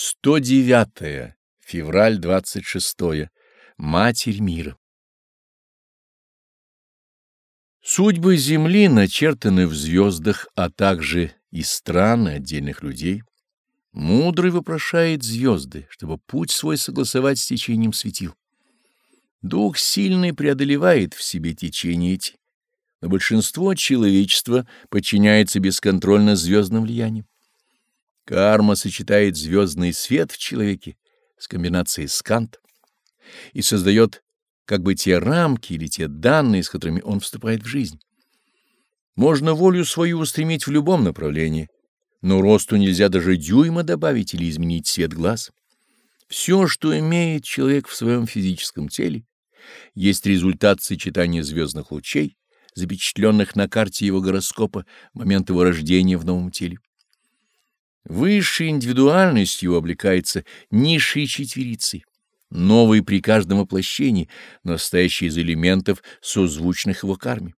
109 февраль 26 -е. Матерь мира. Судьбы Земли начертаны в звездах, а также и страны отдельных людей. Мудрый вопрошает звезды, чтобы путь свой согласовать с течением светил. Дух сильный преодолевает в себе течение эти, но большинство человечества подчиняется бесконтрольно звездным влияниям. Карма сочетает звездный свет в человеке с комбинацией скант и создает как бы те рамки или те данные, с которыми он вступает в жизнь. Можно волю свою устремить в любом направлении, но росту нельзя даже дюйма добавить или изменить цвет глаз. Все, что имеет человек в своем физическом теле, есть результат сочетания звездных лучей, запечатленных на карте его гороскопа момент его рождения в новом теле. Высшей индивидуальностью облекается низшей четверицей, новой при каждом воплощении, настоящий из элементов, созвучных его карме.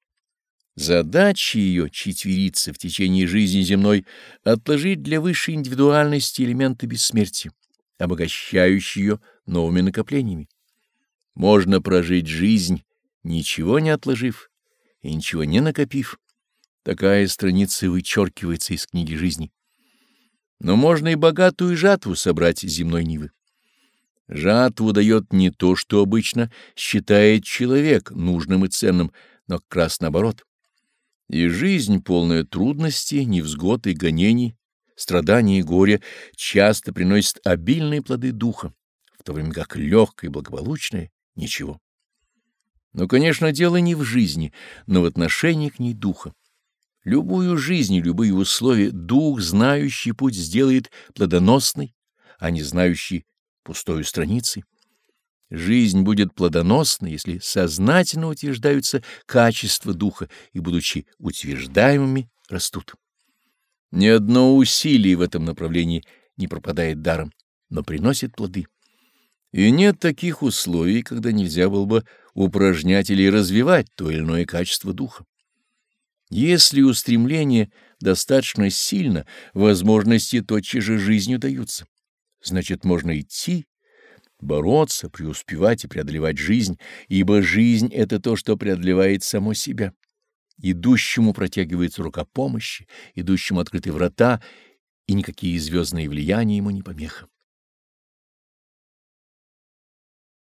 Задача ее, четверицы, в течение жизни земной — отложить для высшей индивидуальности элементы бессмертия, обогащающие ее новыми накоплениями. Можно прожить жизнь, ничего не отложив и ничего не накопив. Такая страница вычеркивается из книги жизни но можно и богатую жатву собрать земной нивы. Жатву дает не то, что обычно считает человек нужным и ценным, но как раз наоборот. И жизнь, полная трудностей, невзгод и гонений, страданий и горя, часто приносит обильные плоды духа, в то время как легкое и благополучное — ничего. Но, конечно, дело не в жизни, но в отношении к ней духа. Любую жизнь и любые условия дух, знающий путь, сделает плодоносной, а не знающий пустою страницей. Жизнь будет плодоносной, если сознательно утверждаются качества духа и, будучи утверждаемыми, растут. Ни одно усилие в этом направлении не пропадает даром, но приносит плоды. И нет таких условий, когда нельзя было бы упражнять или развивать то или иное качество духа. Если устремление достаточно сильно, возможности тотчас же жизнью даются. Значит, можно идти, бороться, преуспевать и преодолевать жизнь, ибо жизнь — это то, что преодолевает само себя. Идущему протягивается рука помощи, идущему открыты врата, и никакие звездные влияния ему не помеха.